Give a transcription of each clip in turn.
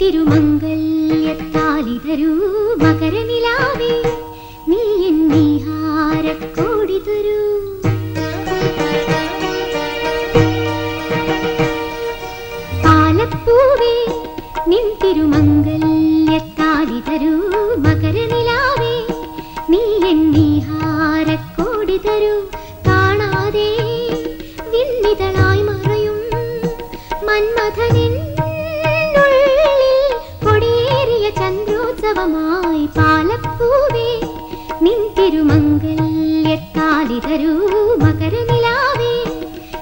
തിരുമംഗല്യത്താലിതരൂ മകരനിലാവേ നീ എന്നീഹാരക്കോടി തരൂ. പാലപ്പൂവേ നിൻ തിരുമംഗല്യത്താലിതരൂ മകരനിലാവേ നീ എന്നീഹാരക്കോടി തരൂ. കാണാതെ വിന്നിതളായി മറയും മന്മഥനിൻ കൊടിയേറിയ ചന്ദ്രോത്സവമായി പാലപ്പൂവേ നിൻ തിരുമംഗല്യത്താലിതരൂ മകരനിലാവേ.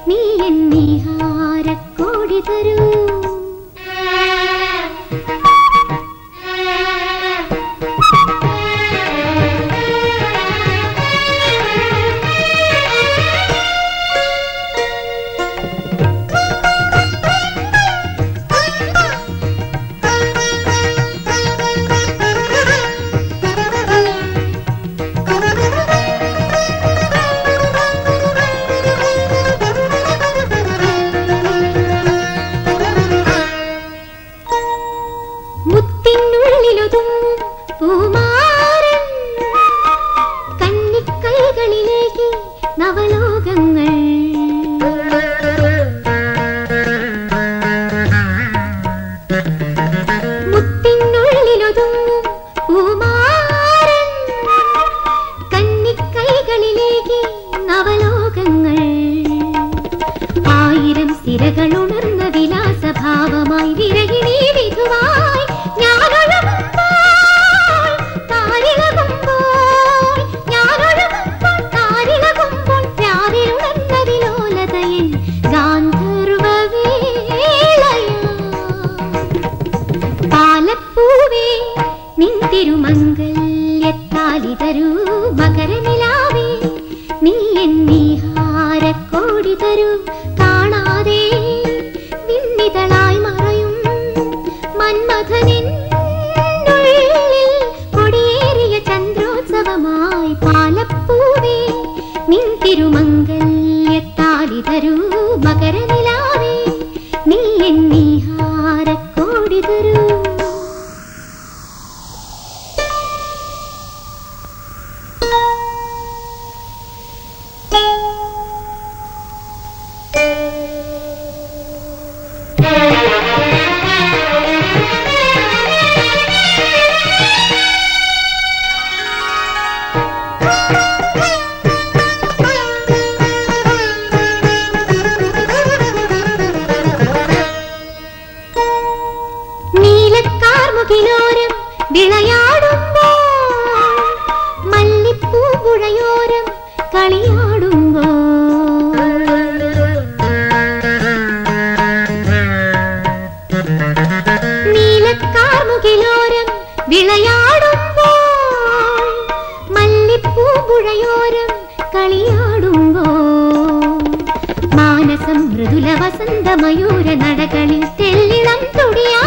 നീ എന്നീഹാരക്കോടി മുത്തിനുള്ളിലൊതുങ്ങും നവലോകങ്ങൾ. നവലോകങ്ങൾ. ആയിരം സിരകളുണർന്ന എന്നീഹാരക്കോടി തരൂ കാണാതെ നീലക്കാർമുകിലോരം വിളയാടുമ്പോൾ മല്ലിപ്പൂമ്പുഴയോരം കളിയാടുമ്പോൾ. നീലക്കാർമുകിലോരം വിളയാടുമ്പോൾ മല്ലിപ്പൂമ്പുഴയോരം കളിയാടുമ്പോൾ. മാനസം മൃദുല വസന്തമയൂര നടകളിൽ തെല്ലിളം തുടിയായി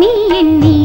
నీ ఎన్ని